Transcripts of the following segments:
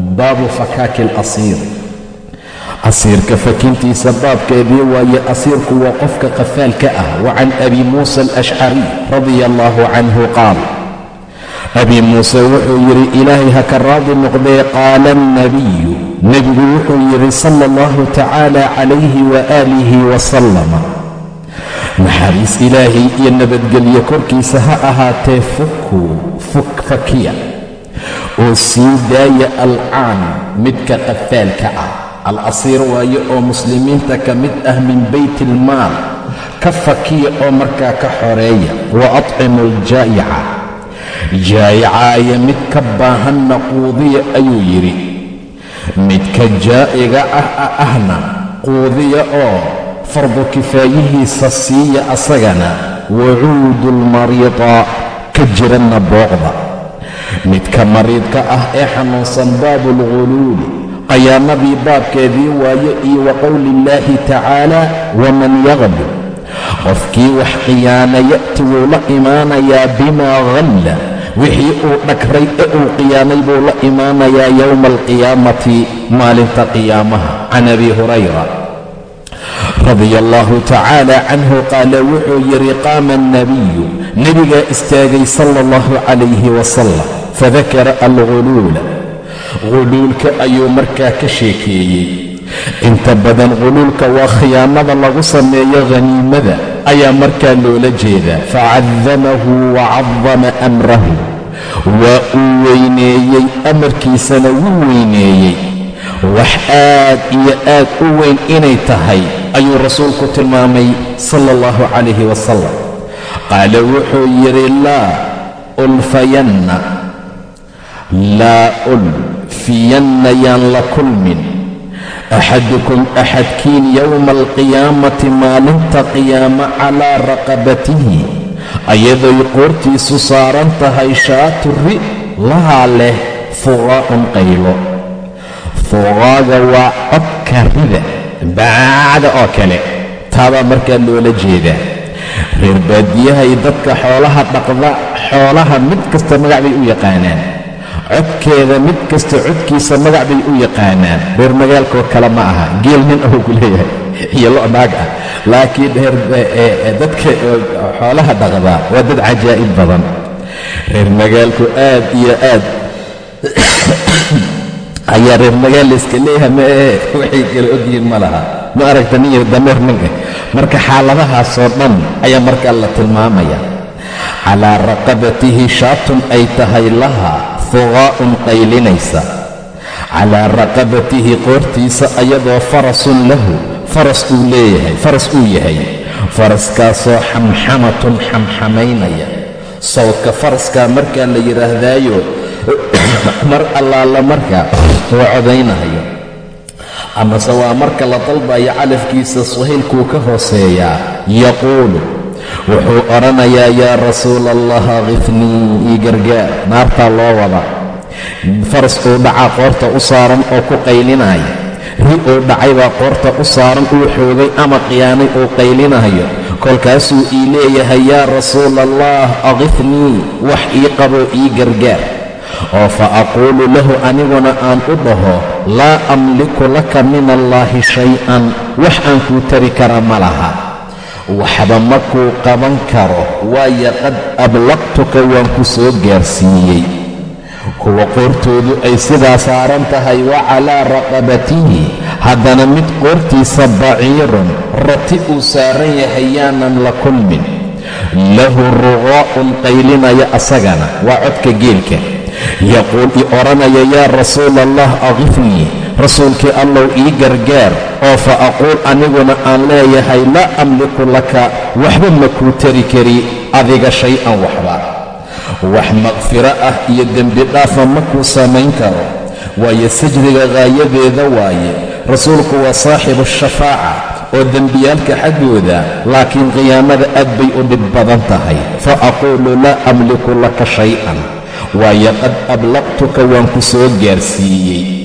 baabu fakaaki alasiir asiirka fakintiisa baabkeedii waaye asiirku waa qofka qafaalka ah wa can abi muusa alashcariy radia allaahu canhu qaal. Abi muuse wuxuu yidhi ilaahay ha ka raadi noqdee? Qaala alnabiyu nebigu wuxuu yidhi sala allahu tacaala calayhi waaalihi wasalama naxariis ilaahay iyo nabadgelyo korkiisa ha ahaatee fukuu fakiya oo sii daaya alcaan midka qafaalka ah. Al asiir waayo oo muslimiinta ka mid ah min bayt ilmaal ka fakiya oo markaa ka xoreeya. Wa atcimu aljaa'ica jaa'icaayo mid ka baahanna quudiya ayuu yidhi. Midka jaa'iga ah ahna quudiya oo fardu kifaayihiisa siiya asagana wacuudu lmariida ka jiranna booqda midka mariidka ah ee xanuunsan baabu lghuluuli qiyaamadii baabkeedii waaye iyo wa qowli illaahi tacaala waman yaqlub qofkii wax khiyaana ya'ti wuu la imaanayaa bimaa halla wixii uu dhagray ee uu khiyaanay buu la imaanayaa yowma alqiyaamati maalinta qiyaamaha. Can abi hurayra radia allaahu tacaala canhu qaala wuxuu yidhi qaama alnabiyu nebigaa istaagay sala allahu calayhi wasalam fadakara alghuluula ghuluulka ayuu markaa ka sheekeeyey inta badan ghuluulka waa khiyaamada lagu sameeyo khaniimada ayaa markaa loola jeedaa facadamahu wa cadama amrahu waa uu weyneeyey amarkiisana wuu weyneeyey wax aad iyo aad u weyn inay tahay ayuu rasuulku tilmaamay sala allahu calayhi wasalam qaala wuxuu yidhi laa ulfayanna laa ulfiyanna yaan la kulmin. Axadukum axadkiin yowma alqiyaamati maalinta qiyaamo calaa raqabatihi. Ayadoy qoortiisu saaran tahay shaatu ri lahaa leh fuqaa'un qaylo. Fuqaaga waa codka rida baacda oo kale. Taabaa markaa loola jeedaa reer baadiyahay dadka xoolaha dhaqda xoolaha mid kasta magac bay u yaqaanaan codkeeda mid kasta codkiisa magac bay u yaqaanaan. Reer magaalkoo kale ma aha. Geel nin ahuu ku leeyahay. Iyo lo naag ah. Laakiin dadka xoolaha dhaqdaa waa dad cajaa'ib badan. Reer magaalku aad iyo aad ayaa reer magaal layska leeyahay mae waxay kala ogyihiin ma laha. Ma aragta nin yar dameer nin ah marka xaaladahaasoo dhan ayaa markaa la tilmaamaya. Calaa raqabatihi shaatun ay tahay laha fuqaa'un qaylinaysa. Calaa raqabatihi qoortiisa ayadoo farasun lahu faras uu leeyahay faras uu yahay. Faraskaasoo xamxamatun xamxamaynaya. Sawdka faraskaa markaa la yidhaahdaayo mar allaala marka waa codaynayo amase waa marka la dalbayo calafkiisa suhaylkuu ka hooseeyaa yaquulu wuxuu odhanayaa yaa rasuula allah akifnii ii gargaar naartaa loo wada. Faras uu dhacaa qoorta u saaran oo ku qaylinaya ri uu dhacay baa qoorta u saaran uu xoogay ama khiyaanay uu qaylinayo. Kolkaasuu ii leeyahay yaa rasuula allah akifnii wax ii qaboo ii gargaar oo fa aquulu lahu aniguna aan u dhaho laa amliku laka min allaahi shay-an. Wax aan kuu tari kara ma laha waxba ma kuu qaban karo waayo qad ablaqtuka waan ku soo gaarsiiyey. Kuwa qoortoodu ay sidaa saaran tahay wa calaa raqabatihi. Haddana mid qoortiisa baciirun rati uu saaran yahay yaanan la kulmin. Lahu ruqaa'un qaylinaya asagana waa codka geelka. Yaquul i odhanaya yaa rasuula allah akifnii rasuulkii allow ii gargaar oo fa aquul aniguna aan leeyahay laa amliku laka waxba ma kuu tari kari adiga shay-an waxba. Wax makfiro ah iyo dembi dhaafa ma kuu samayn karo waayo sajdiga qaayadeeda waaye rasuulku waa saaxibu shafaaca oo dembiyaalka xaggooda laakiin qiyaamada aad bay u dhib badan tahay. Fa aquulu laa amliku laka shay-an waayo qad ablaqtuka waan ku soo gaarsiiyey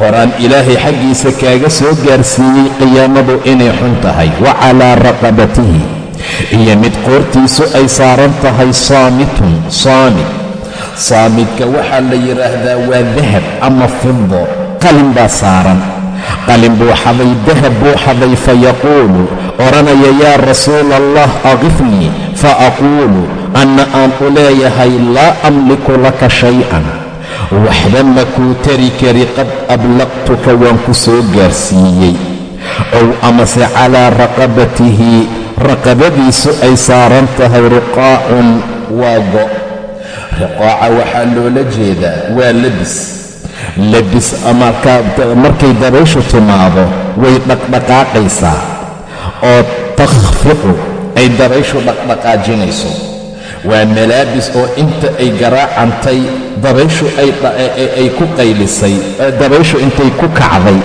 horaan ilaahay xaggiisa kaaga soo gaarsiiyey qiyaamadu inay xun tahay. Wa calaa raqabatihi. Iyo mid qoortiisu ay saaran tahay saamitun saamit saamidka waxaa la yidhaahdaa waa dahab ama fido qalin baa saaran. Qalin buu xaday dahab buu xaday fayaquulu odhanaya yaa rasuula allah aqifnii fa aquulu anna aan u leeyahay laa amliku laka shay-an waxba ma kuu tari kari qad ablaqtuka waan ku soo gaarsiiyey. Ow amase calaa raqabatihi raqabadiisu ay saaran tahay riqaacun waa go' riqaaca waxaa loola jeedaa waa lebis lebis markay dabayshu timaado way dhaqdhaqaaqaysaa. Oo takhfiqu ay dabayshu dhaqdhaqaajinayso. Waa malaabis oo inta ay garaacantay dabayshu ay ku qaylisay dabayshu intay ku kacday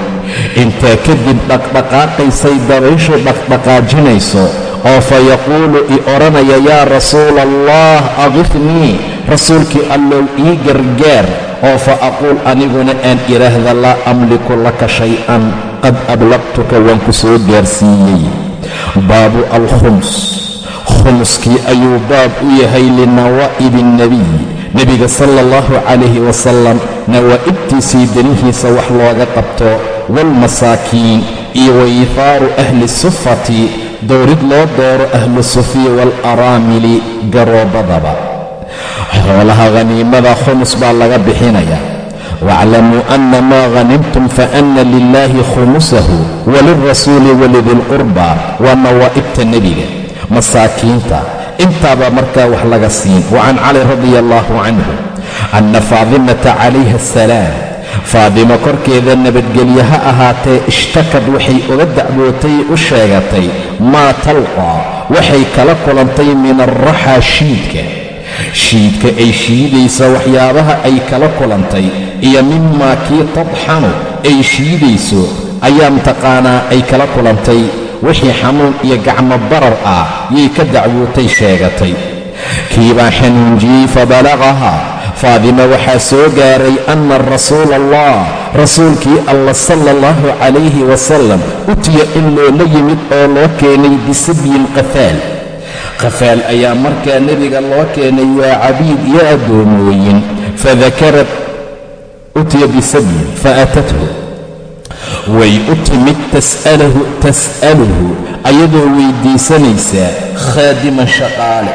intaa kadib dhaqdhaqaaqaysay dabayshu dhaqdhaqaajinayso oo fa yaquulu i odhanaya yaa rasuula allah aqifnii rasuulkii allow ii gargaar oo fa aquul aniguna aan idhaahda laa amliku laka shay-an qad ablaqtuka waan ku soo gaarsiiyey. Baabu alkhums khumuskii ayuu baab u yahay linawaa'ibi alnebiy nebiga sala allahu calayhi wasalam nawaa'ibtiisii danihiisa wax looga qabto waalmasaakiin iyo waithaaru ahli sufati dowrid loo dooro ahlu sufiya waal-araamili garoobadaba. Xoolaha khaniimada khumus baa laga bixinaya. Waaclamuu anna maa ghanimtum faana lilaahi khumusahu walilrasuuli walidilqurba waa nawaa'ibta nebiga masaakiinta intaabaa markaa wax laga siin. Wa can cali radia allaahu canhu anna faadimata calayha asalaam faadimo korkeeda nabadgelye ha ahaatee ishtakad waxay uga dacwootay u sheegatay maa talqaa waxay kala kulantay min alraxaa shiidka. Shiidka ay shiidaysa waxyaabaha ay kala kulantay iyo mimaa kii tadxanu ay shiidayso ayaa mataqaanaa ay kala kulantay wixii xanuun iyo gacmo barar ah yay ka dacwootay sheegatay. Kiibaa xanuunjiyey fabalaqahaa faadima waxaa soo gaaray anna rasuula allah rasuulkii alla sala allahu calayhi wasalam utiya in loola yimid oo loo keenay bisabyin qafaal. Qafaal ayaa markaa nebiga loo keenay waa cabiid iyo addoomooyin fadakarad utiya bisabyin faatathu way u timid tas'aluhu ayadoo weyddiisanaysaa khaadiman shaqaale.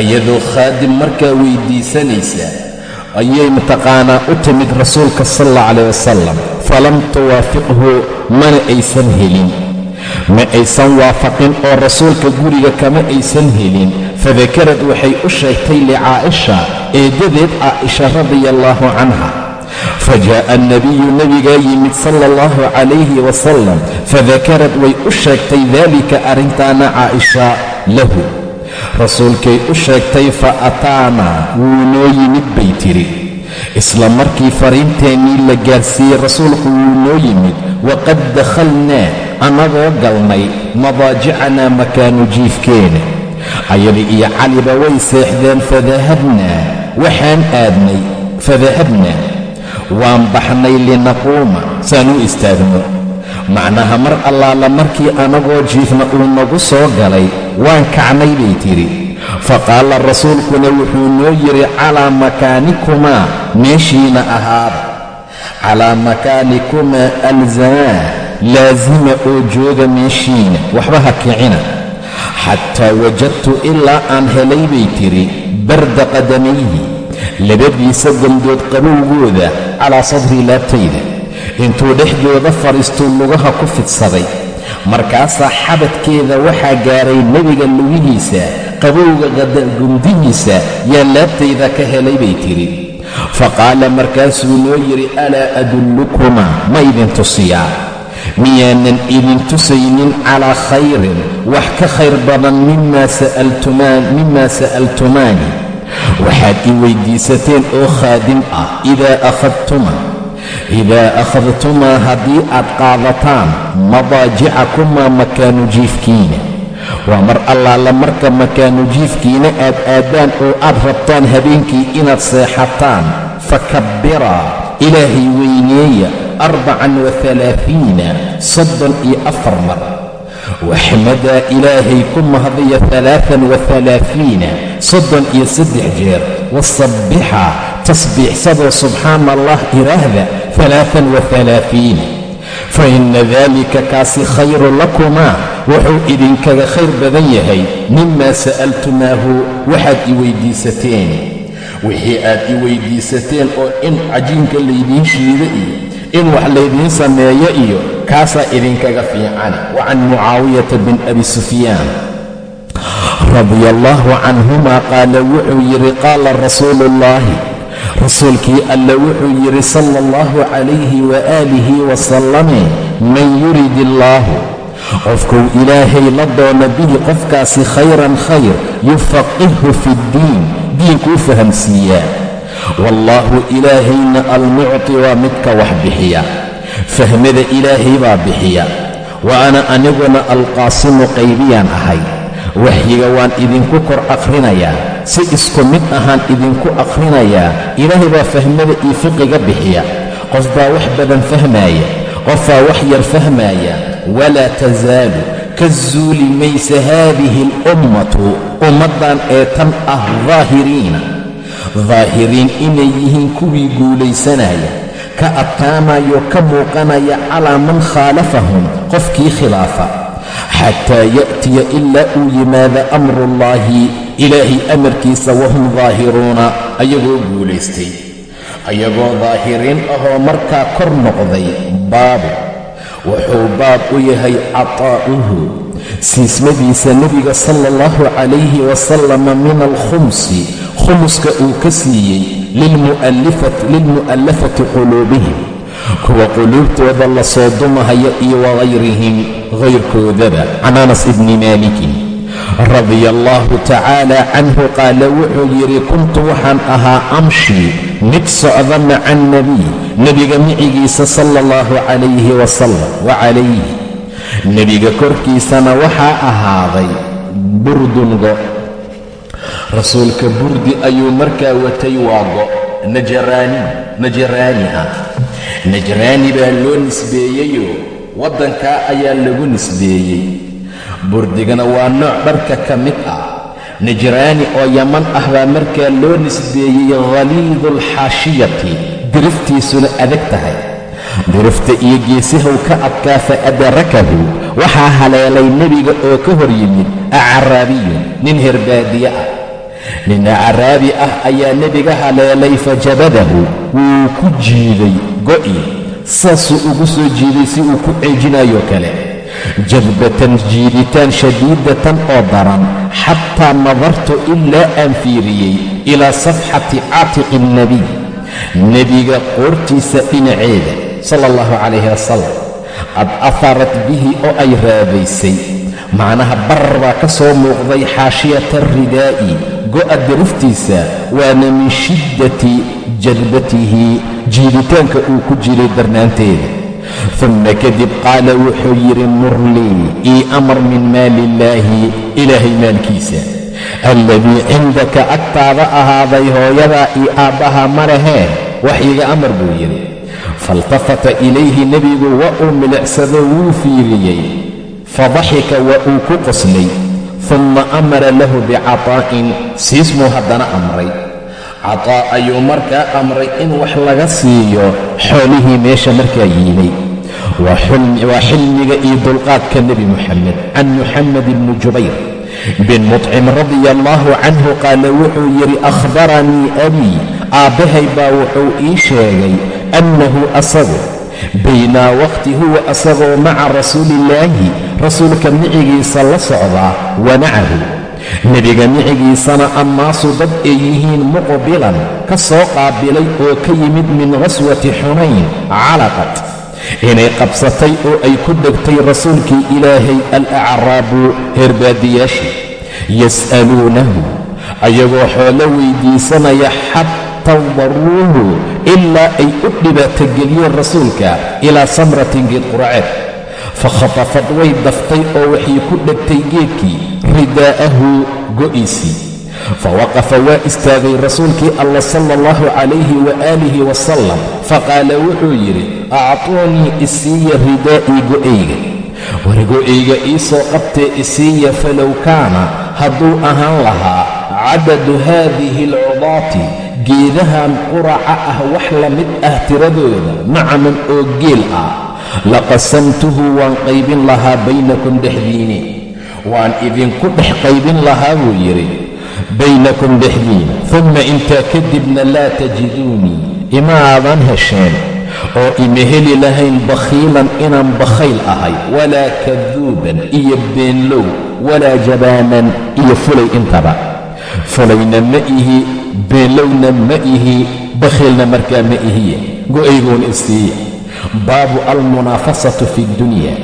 Ayadoo khaadim markaa weyddiisanaysaa ayay mataqaanaa u timid rasuulka sal alla calayh wasalam falam tuwaafiqhu mana aysan helin. Ma aysan waafaqin oo rasuulka guriga kama aysan helin. Fadakarad waxay u sheegtay licaa'isha eeddadeed caaisha radia allaahu canha fajaa'a alnabiyu nebigaa yimid sala allahu calayhi wasalam fadakarad way u sheegtay daalika arrintaana caaisha lahu rasuulkay u sheegtay fa ataanaa wuu noo yimid bay tidhi isla markii fariinteennii la gaarsiiyey rasuulku wuu noo yimid waqad dakhalnaa annagoo galnay madaajicanaa makaanu jiifkeena ayada iyo caliba way seexdeen fadahabnaa waxaan aadnay fadahabnaa waan baxnay linaquuma saan u istaagno. Macnaha mar allaala markii annagoo jiifna uu nagu soo galay waan kacnay bay tidhi. Fa qaala rasuulkuna wuxuu noo yidhi calaa makaanikumaa meeshiina ahaada calaa makaanikumaa alzamaa laasima oo jooga meeshiina waxba ha kicina. Xataa wajadtu ilaa aan helay bay tidhi barda qadamayhi labadiisa gandood qabowgooda calaa sadrii laabtayda. Intuu dhexdooda fadhiistuu lugaha ku fidsaday markaasaa xabadkeeda waxaa gaaray nebiga lugihiisa qabowga gundihiisa yaa laabtayda ka helay bay tidhi. Fa qaala markaasuu noo yidhi alaa adullukumaa ma idin tusiyaa? Miyaanan idin tusaynin calaa khayrin wax ka khayr badan mimaa sa'altumaani waxaad i weyddiisateen oo khaadim ah idaa akhadtuma idaa akhadtumaa haddii aad qaadataan madaajicakumaa makaanu jiifkiina. Waa mar allaala marka makaanu jiifkiina aad aadaan oo aad rabtaan habeenkii inaad seexataan. Fakabbiraa ilaahay weyneeya arbacan waalaaiina soddon iyo afar mar waxmadaa ilaahay ku mahdiya alaaan waalaaiina soddon iyo saddex jeer wasabbixa tasbiixsadoo subxaana allah iraahda alaaan waalaaiina fa inna daalika kaasi khayru lakumaa wuxuu idinkaga khayr badan yahay mimaa sa'altumaahu waxaad i weyddiisateen wixii aad i weyddiisateen oo in cajiinka laydiin shiida iyo in wax laydiin sameeyo iyo kaasaa idinkaga fiican wa can mucaawiyata bin abi sufyaan. Radia allaahu canhuma qaala wuxuu yidhi qaala rasuulu ullaahi rasuulkii alle wuxuu yidhi sala allahu calayhi waaalihi wasalame man yurid illaahu qofkuu ilaahay la doono bihi qofkaasi khayran khayr yufaqihhu fiddiin diinkuu fahamsiiyaa. Wallaahu ilaahayna almucti waa midka wax bixiya fahmada ilaahay baa bixiya. Wa ana aniguna alqaasimu qaybiyaan ahay. Waxyiga waan idinku kor akhrinayaa si isku mid ahaan idinku akhrinayaa ilaahay baa fahmada iyo fiqiga bixiya. Qof baa wax badan fahmaaya qofbaa wax yar fahmaaya walaa tasaalu ka zuuli maysa haadihi alummatu ummaddan ee tan ah daahiriina daahiriin inay yihiin kuwii guulaysanaya ka adkaanayo ka muuqanaya calaa man khaalafahum qofkii khilaafa. Xataa ya'tiya ilaa uu yimaada amruullaahi ilaahay amarkiisa wahum daahiruuna ayagoo guulaystay. Ayagoo daahiriin ahoo markaa kor noqday baabu. Wuxuu baab u yahay cataa'uhu siismadiisa nebiga sala allahu calayhi wasalama min alkhumsi khumuska uu ka siiyey lilmu'allafati quluubihim kuwa quluubtooda la soo dumahaya iyo wagayrihim hayrkoodaba can anas ibni maalikin radia allahu tacaala canhu qaala wuxuu yidhi kuntu waxaan ahaa amshi mid socda maca alnebiy nebiga micigiisa sala allahu calayhi wasalam wa calayhi nebiga korkiisana waxaa ahaaday burdun go rasuulka burdi ayuu markaa watay waa go najaraani ah najraani baa loo nisbeeyeyoo waddankaa ayaa lagu nisbeeyey. Burdigana waa nooc dharka ka mid ah. Najraani oo yaman ah baa markaa loo nisbeeyey khaliidu alxaashiyati diriftiisuna adag tahay. Dirifta iyo geesihow ka adkaa fa adarakahu waxaa haleelay nebiga oo ka hor yimid acraabiyun nin herbaadiye ah nin acraabi ah ayaa nebiga haleelay fajabadahu. Wuu ku jiiday go'i saasuu ugu soo jiiday si uu ku ceejinayoo kale. Jadbatan jiiditaan shadiidatan oo daran xataa nadartu ilaa aan fiiriyey ilaa safxati caatiqi alnebiy nebiga qoortiisa dhinaceeda sala allahu calayhi wasalam qad afarat bihi oo ay raadaysay macnaha barar baa ka soo muuqday xaashiyata alridaa'i go'a diriftiisa waana min shiddati jadbatihi jiiditaanka uu ku jiray darnaanteeda. Dumma kadib qaala wuxuu yidhi murlii ii amar min maali illaahi ilaahay maalkiisa. Alladii cindaka agtaada ahaaday hooyadaa iyo aabbaha ma lahee wax iga amar buu yidhi. Faltafata ilayhi nebigu waa uu milicsado wuu fiiriyey. Fadaxika waa uu ku qoslay dumma amara lahu bicataa'in siismuu haddana amray. Cataa ayuu markaa amray in wax laga siiyo xoolihii meesha markaa yiilay waa xilmiga iyo dulqaadka nebi muxamed can muxamed ibni jubayr bin mutcim radia allaahu canhu qaala wuxuu yidhi akhbaranii abii aabbahay baa wuxuu ii sheegay annahu asagu baynaa waqti huwa asagoo maca rasuuliillaahi rasuulka micigiisa la socdaa wa macahu. Nebiga micigiisana annaasu dad ay yihiin muqbilan ka soo qaabilay oo ka yimid min qhaswati xunayn calaqad inay qabsatay oo ay ku dhegtay rasuulkii ilaahay alacraabu herbaadiyaashii yas'aluunahu ayagoo xoolo weydiisanaya xataa daruuhu ilaa ay u dhibaatogeliyeen rasuulka ilaa samratin geed quraceed fakhatafad way daftay oo waxay ku dhegtay geedkii ridaa'ahu go'iisii fawaqafa waa istaagay rasuulkii alla sala allahu calayhi waaalihi wasalam faqaala wuxuu yidhi actuunii isiiya ridaa'ii go'ayga war go'ayga ii soo qabtee isiiya falow kaana hadduu ahaan lahaa cadadu haadihi alcudaati geedahan quraca ah wax la mid ah tiradooda nacaman oo geel ah. Laqasamtuhu waan qaybin lahaa baynakum dhexdiini waan idinku dhex qaybin lahaa buu yidhi. Baynakum dhexdiina uma intaa kadibna laa tajiduunii imaadan hesheen oo ima heli lahayn bakhiilan inaan bakhayl ahay. Walaa kaduuban iyo beenlow walaa jabaanan iyo fulay intaba. Fulayna ma ihi beenlowna ma ihi bakhiilna markaa ma ihiye go'ayguuna istiiya baabu almunaafasatu fi ddunya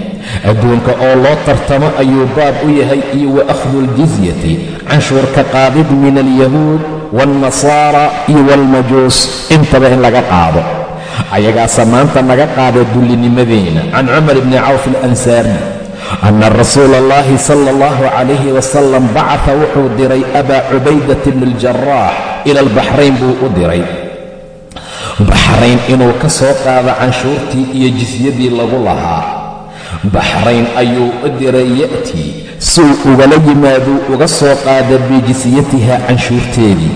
adduunka oo loo tartamo ayuu baab u yahay iyo wa akhdu aljizyati canshuurka qaadid min alyahuud waalnasaara iyo waalmajuus intaba in laga qaado. Ayagaasa maanta naga qaada dullinimadeena can cumar bni cawf alansaari anna rasuula allahi sala allahu calayhi wasalam bacata wuxuu diray abaa cubaydata bni aljaraax ila albaxrayn buu u diray baxrayn inuu ka soo qaado canshuurtii iyo jisyadii lagu lahaa baxrayn ayuu u diray ya'tii suu ugala yimaaduu uga soo qaada bijisyatiha canshuurteedii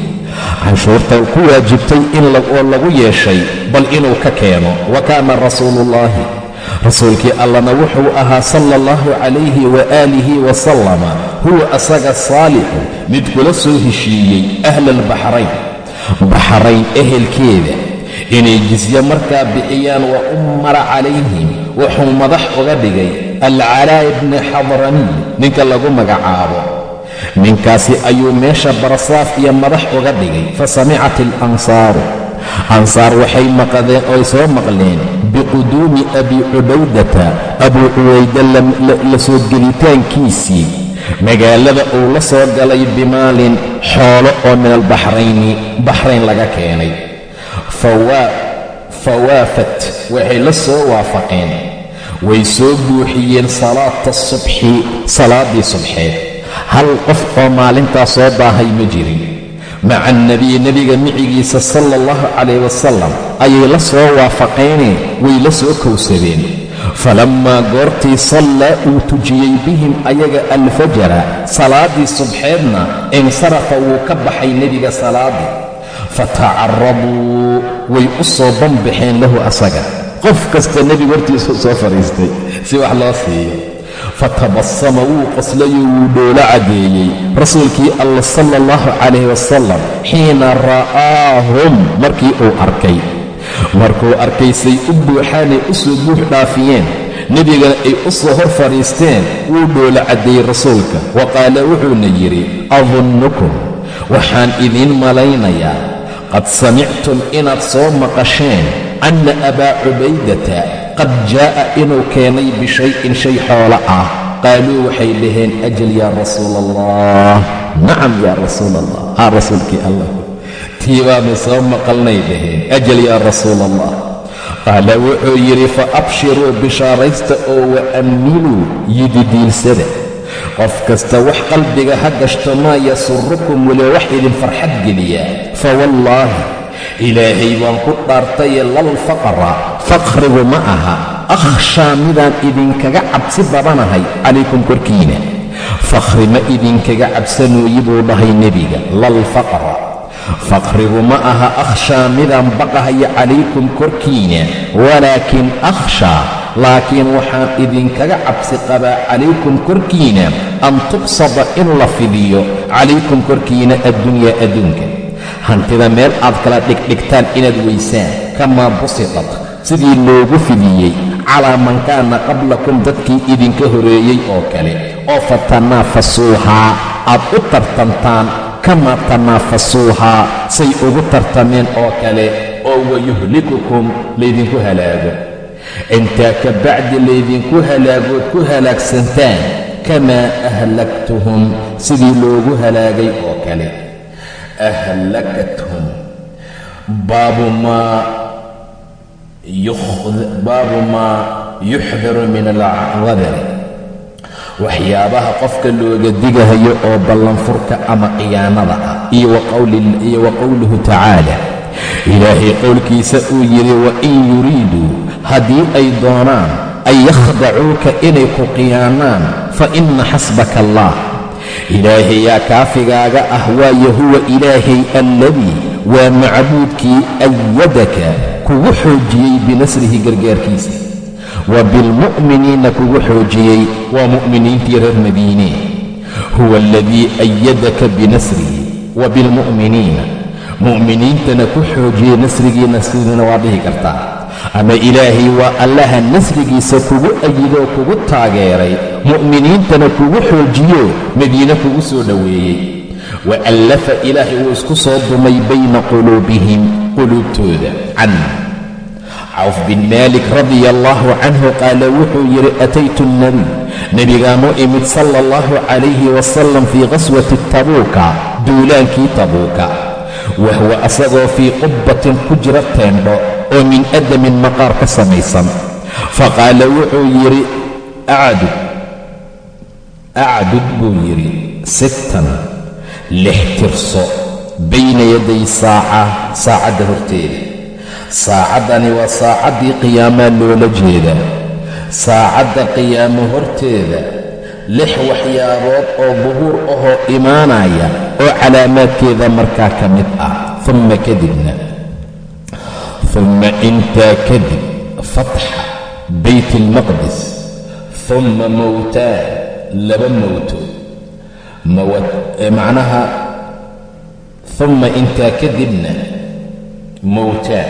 canshuurta ku waajibtay in oo lagu yeeshay bal inuu ka keeno wa kaana rasuuluullaahi rasuulkii allana wuxuu ahaa sala allahu calayhi waaalihi wasalama huwa asaga saalixu mid kula soo heshiiyey ahla albaxrayn baxrayn ehelkeeda inay jisye markaa bixiyaan wa ummara calayhim wuxuu madax uga dhigay alcalaa ibni xadramiy ninka lagu magacaabo. Ninkaasi ayuu meesha barasaaf iyo madax uga dhigay fa samicat alansaaru ansaar waxay maqadeen oy soo maqleen biquduumi abi cubaydata. Abuu cubayda la soo gelitaankiisii. Magaalada uu la soo galay bimaalin xoolo oo min albaxrayni baxrayn laga keenay. Fawaafat waxay la soo waafaqeen. Way soo buuxiyeen salaata subxi salaaddii subxeed. Hal qof oo maalintaa soo daahay ma jirin maca annebiyi nebiga micigiisa sala allahu calayh wasalam ayay la soo waafaqeenee way la soo kowsadeen. Falammaa goortii sallaa uu tujiyey bihim ayaga alfajara salaaddii subxeedna insarafa wuu ka baxay nebiga salaaddii fatacarabuu way u soo banbaxeen lahu asaga. Qof kasta nebigu hortiisuu soo fadhiistay si wax loo siiyo fatabasama wuu qoslayoo wuu dhoolo caddeeyey rasuulkii alla sala allahu calayh wasalam xiina ra'aahum markii uu arkay. Markuu arkay say u buuxaanay u soo buux dhaafiyeen. Nebigana ay u soo hor fadhiisteen wuu dhoolo caddeeyey rasuulka. Wa qaala wuxuuna yidhi adunnukum waxaan idiin malaynayaa. Qad samictum inaad soo maqasheen anna abaa cubaydata qad jaa'a inuu keenay bishayin shay xoolo ah. Qaaluu waxay dhaheen ajal yaa rasuula allah nacam yaa rasuula allah haa rasuulkii allah tii baanu soo maqalnay dhaheen ajal yaa rasuula allah qaala wuxuu yidhi fa abshiruu bishaaraysta oo wa ammiluu yididiilsada qof kasta wax qalbiga ha gashto maa yasurukum weliba wax idin farxad geliya fa wallaahi ilaahay baan ku dhaartaye lal faqra. Faqrigu ma aha. Akhshaa midaan idinkaga cabsi badanahay. Calaykum korkiina. Fakhri ma idinkaga cabsanooyi buu dhahay nebiga. Lal faqra. Faqrigu ma aha akhshaa midaan baqahaya calaykum korkiina. Walaakin akhshaa. Laakiin waxaan idinkaga cabsi qabaa. Calaykum korkiina. An tubsada in la fidiyo. Calaykum korkiina addunyaa adduunka hantida meel aad kala dhigdhigtaan inaad weysaan kamaa busitat. Sidii loogu fidiyey calaa man kaana qablakum dadkii idinka horeeyey oo kale. Oo fatanaafasuuhaa aad u tartantaan kamaa tanaafasuuhaa say ugu tartameen oo kale oo wayuhlikukum laydinku halaago. Intaa ka bacdi laydinku halaagood ku halaagsantaan kamaa ahlaktuhum sidii loogu halaagay oo kale ahlakathum baabu maa yuxdaru min alqadari waxyaabaha qofka looga digahayo oo ballanfurka ama khiyaanada ah iyo wa qowluhu tacaala ilaahay qowlkiisa uu yidhi wain yuriiduu haddii ay doonaan an yakhdacuuka inay ku khiyaanaan fa inna xasbaka allah ilaahay yaa kaafigaaga ah waayo huwa ilaahay alladii waa macbuudkii ayadaka kugu xoojiyey binasrihi gargaarkiisa. Wa bilmu'miniina kugu xoojiyey waa mu'miniintii reer madiine. Huwa aladii ayadaka binasrihi wa bilmu'miniina. Mu'miniintana ku xoojiyey nasrigii nasrigiina waa dhihi kartaa. Ama ilaahay waa allaha nasrigiisa kugu ayidoo kugu taageeray mu'miniintana kugu xoojiyo madiine kugu soo dhoweeyey. Wa allafa ilaahay uu isku soo dumay bayna quluubihim quluubtooda. Can cawf bin maalik radia allaahu canhu qaala wuxuu yidhi ataytu alnebiy nebigaanu imid sala allahu calayhi wasalam fii qaswati tabuuka duulaankii tabuuka. Wahwa asagoo fii qubbatin ku jira teendho oo min adamin maqaar ka samaysan. Faqaala wuxuu yidhi acdud acdud buu yidhi sittan lix tirso bayna yaday saaca saacadda horteeda saacaddani waa saacaddii qiyaamaa loola jeeda saacadda qiyaamo horteeda lix waxyaabood oo duhuur ahoo imaanaya oo calaamaadkeeda markaa ka mid ah umma kadibna umma intaa kadib fatxa bayt almaqdis umma mowtaan laba mowto macnaha umma intaa kadibna mowtaan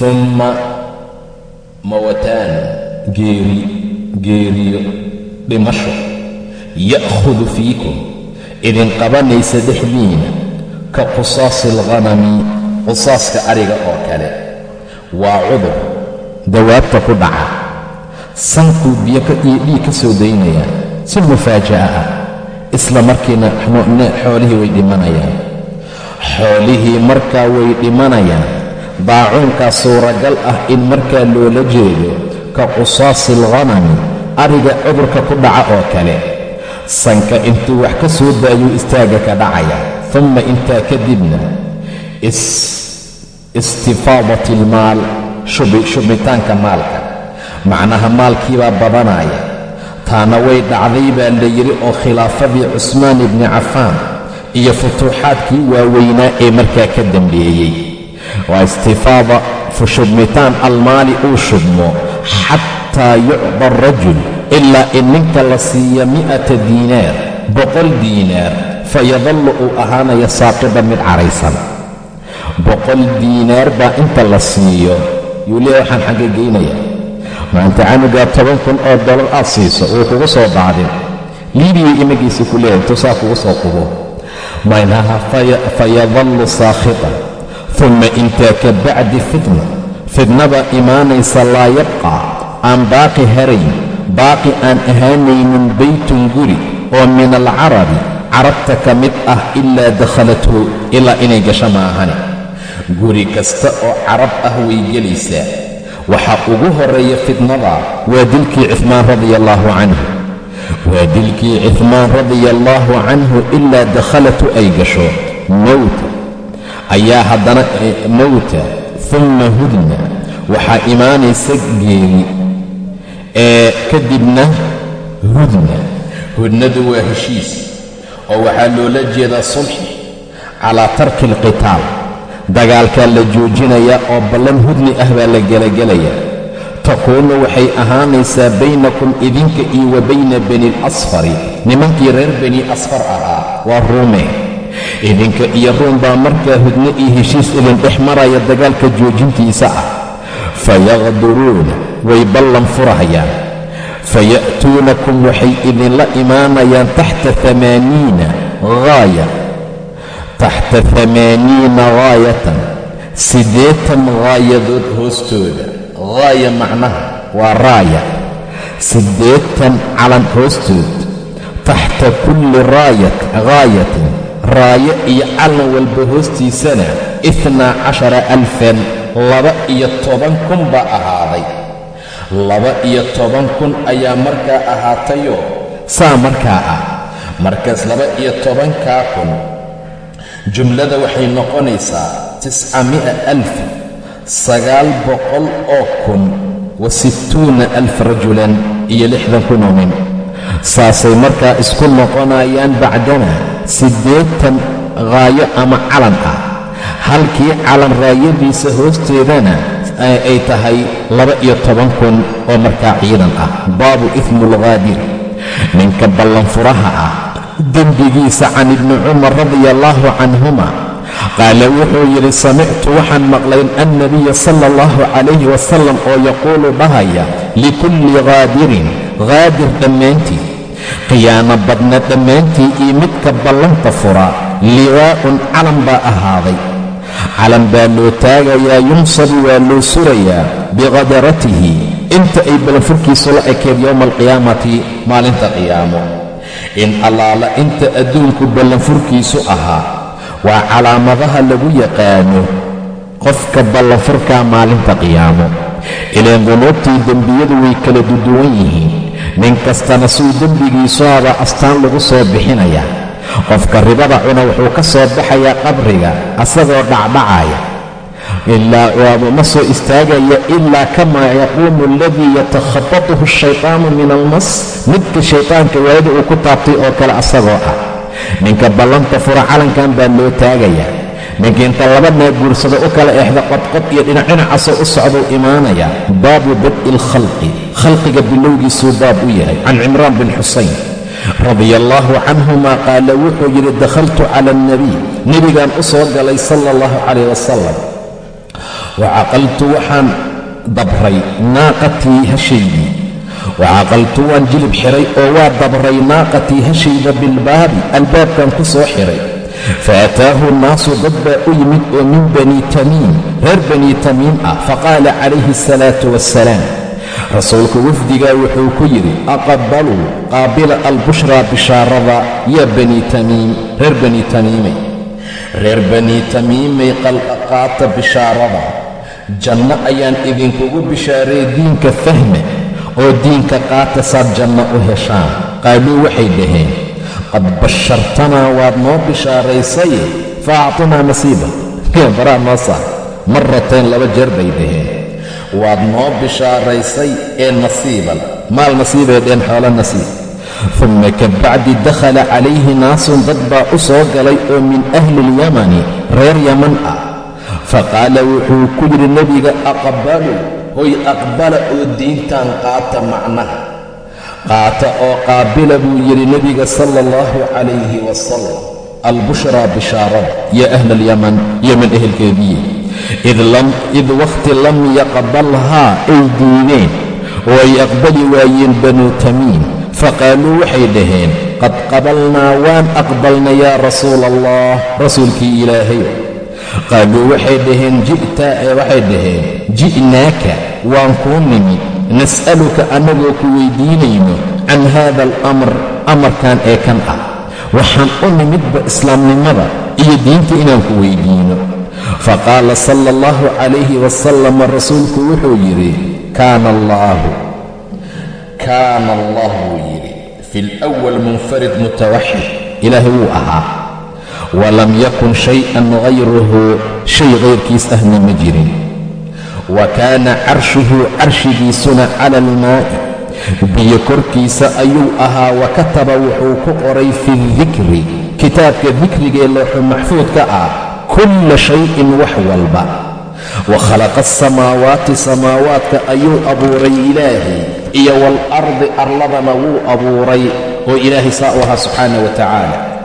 umma mawataan geeri geeriyo dhimasho. Ya'khudu fiikum idin qabanaysa dhexdiina ka qusaasi alghanami qusaaska ariga oo kale. Waa cudur dawaabta ku dhaca sankuu biyo iyo dhiig ka soo daynaya si mufaaja'a ah isla markiina xoolihii way dhimanayaan. Xoolihii markaa way dhimanayaan. Daacuunkaa suuragal ah in markaa loola jeedo ka qusaasi alghanami ariga cudurka ku dhaca oo kale. Sanka intuu wax ka soo daayuu istaaga ka dhacaya umma intaa kadibna istifaadati ilmaal shubitaanka maalka macnaha maalkiibaa badanaya taana way dhacday baa la yidhi oo khilaafadii cusmaan ibni cafaan iyo futuuxaadkii waaweynaa ee markaa ka dambeeyey. Waa istifaada fushubmitaan almaali uu shubmo xataa yucda arajul ilaa in ninka la siiya mi'ata diinaar boqol diinaar fayadallu uu ahaanaya saaqida mid caraysan. Boqol diinaar baa inta la siiyo. Yuu leeya waxaan xagga geynayaa maanta canugaa toban kun oo dollar aad siiso wuu kugu soo daadin liibiya imagiisa ku leeyahay tusaa kugu soo qubo. Maynaha fayadallu saakhitan uma intaa ka bacdi fitna fitnada imaanaysa laa yabqaa aan baaqi harayn baaqi aan ahaanaynin baytun guri oo min alcarabi. Carabta ka mid ah ilaa dakhalathu ilaa inay gasho maahane guri kasta oo carab ah way gelaysaa waxaa ugu horreeya fitnada waa dilkii cifmaan radia allaahu canhu. Waa dilkii cifmaan radia allaahu canhu ilaa dakhalatu ay gasho mowta ayaa haddana mowta umma hudna. Waxaa imaanaysa geeri. Ee kadibna hudna. Hudnadu waa heshiis oo waxaa loola jeedaa sulxi calaa tarki alqitaal dagaalkaa la joojinayaa oo ballan hudni ah baa la gelagelayaa takuunu waxay ahaanaysaa baynakum idinka iyo wa bayna bani alasfari. Nimankii reer bani asfar ahaa waa ruume. Idinka iyo ruum baa markaa hudno iyo heshiis idin dhex maraya dagaalka joojintiisa ah. Fayaqduruuna way ballan furahayaan. Faya'tuunakum waxay idinla imaanayaan taxta amaaniina haaya taxta amaaniina haayatan siddeetan haayadood hoostooda haaya macnaha waa raaya siddeetan calan hoostood taxta kulli haayatin raayo iyo calan walba hoostiisana itnaa cashara alfan laba iyo toban kun baa ahaaday laba iyo toban kun ayaa markaa ahaatayoo saa markaa ah markaas laba iyo tobankaa kun jumlada waxay noqonaysaa tisca mi'a alf sagaal boqol oo kun wa sittuuna alf rajulan iyo lixdan kun oo nin saasay markaa isku noqonayaan bacdana siddeetan qaayo ama calan ah. Halkii calan raayadiisa hoosteedana ay tahay laba-iyo toban kun oo markaa ciidan ah. Baabu ifmuulghaadir ninka ballanfuraha ah dembigiisa can ibni cumar radia allaahu canhuma qaala wuxuu yidhi samictu waxaan maqlay annabiya sala allahu calayhi wasalam oo yaquulu dhahaya likulli qaadirin qaadir dhammaantii khiyaano badna dhammaantii iyo midka ballanta fura liwaa'un calan baa ahaaday. Calan baa loo taagayaa yunsabu waa loo surayaa biqadaratihi inta ay ballanfurkiisu la ekeed yowma alqiyaamati maalinta qiyaamo in allaala inta adduunku ballanfurkiisu ahaa waa calaamadaha lagu yaqaano qofka ballanfurkaa maalinta qiyaamo. Ilaan dunuubtii dembiyadu way kala duduwan yihiin. Nin kastana suu dembigiisuaba astaan lagu soo bixinaya. Qofka ribada cuna wuxuu ka soo baxayaa qabriga asagoo dhacdhacaya waabuma soo istaagaya ilaa kamaa yaquumu aladii yatakhabatuhu ashaytaanu min almas midka shaytaanka waayada uu ku taabtay oo kale asagoo ah ninka ballanta fura calankan baa loo taagayaa ninka inta laba nee guursado u kala eexda qodqod iyo dhinacdhinacasoo u socduu imaanayaa baabu bad'i alkhalqi khalqiga bilowgiisuu baab u yahay can cimraan bin xusayn radia allaahu canhuma qaala wuxuu yidhi dakhaltu cala alnabiy nebigaan u soo galay sala allahu calayh wasalam wacaqaltu waxaan dabray naaqatii hashaydii wacaqaltu waan jilib xiray oo waa dabray naaqatii hashayda bilbaabi albaabkan ku soo xiray faataahu nnaasu dad baa u yimid oo min bani tamiim reer bani tamiim ah faqaala calayhi asalaatu wassalaam rasuulku wafdigaa wuxuu ku yidhi aqbaluu qaabila albushraa bishaarada yaa bani tamiim reer bani tamiimay reer bani tamiimay qalqaqaata bishaarada janno ayaan idinkugu bishaareey diinka fahme oo diinka qaata saad janno u heshaan qaaluu waxay dhaheen qad bashartanaa waad noo bishaaraysaye fa actinaa nasiiba baraa noo saar? Maratayn laba jeer bay dhaheen waad noo bishaaraysay ee nasiiban maal nasiibay dheen xoolo nasiib. Uma ka bacdi dakhala calayhi naasun dad baa u soo galay oo min ahli ilyamani reer yaman ah faqaala wuxuu ku yidhi nebiga aqbalu hoy aqbala oo diintan qaata macnaha. Qaata oo qaabila buu yidhi nebiga sala allahu calayhi wasalam albushraa bishaarada yaa ahla alyaman yeman ehelkeediye. Id wakhti lam yaqbalhaa ay diideen ay aqbali waayeen banuu tamiim. Faqaaluu waxay dhaheen qad qabalnaa waan aqbalna yaa rasuula allah rasuulkii ilaahay qaaluu waxay dhaheen waxay dhaheen ji'naaka waan kuu nimid nas'aluka annagoo ku weydiinayno can haada alamr amarkan ee kan ah. Waxaan u nimidba islaamnimada iyo diinta inaan ku weydiino. Faqaala sala allahu calayhi wasalam rasuulku wuxuu yidhi kaana allaahu kaana allah buu yidhi fi lwal munfarid mutawaxid ilaahay wuu ahaa walam yakun shay-an hayruhu shay kayrkiis ahna ma jirin. Wa kaana carshuhu carshigiisuna cala almaa'i biyo korkiisa ayuu ahaa wa kataba wuxuu ku qoray fi dikri kitaabka dikrigee looxu maxfuudka ah kulla shayin wax walba. Wa khalaqa asamaawaati samaawaadka ayuu abuuray ilaahay iyo waalardi arladana wuu abuuray oo ilaahay saa u ahaa subxaana wa tacaala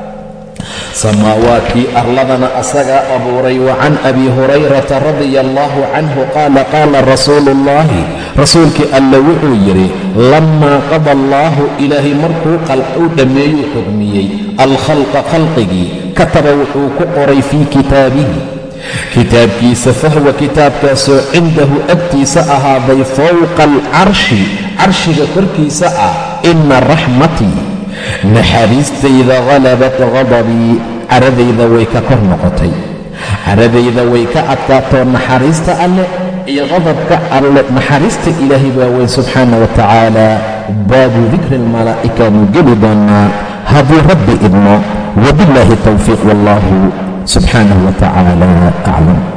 samaawaadkii arladana asagaa abuuray wa can abi hurayrata radia allaahu canhu qaala qaala rasuulu ullaahi rasuulkii alla wuxuu yidhi lammaa qada allaahu ilaahay markuu u dhammeeyuu xugmiyey alkhalqa khalqigii kataba wuxuu ku qoray fii kitaabihi. Kitaabkiisa fahwa kitaabkaasoo cindahu agtiisa ahaaday fowqa alcarshi carshiga korkiisa ah ina raxmatii naxariistayda halabat qadabii caradayda way ka kor noqotay. Caradayda way ka adkaatoo naxariista alleh iyo qadabka alle. Naxariista ilaahay baa weyn subxaana wa tacaala baabu dikri almalaa'ikaanu geli doonnaa hadduu rabbi idmo wabillaahi towfiiq wallahu subxaanahu wa tacaala aclam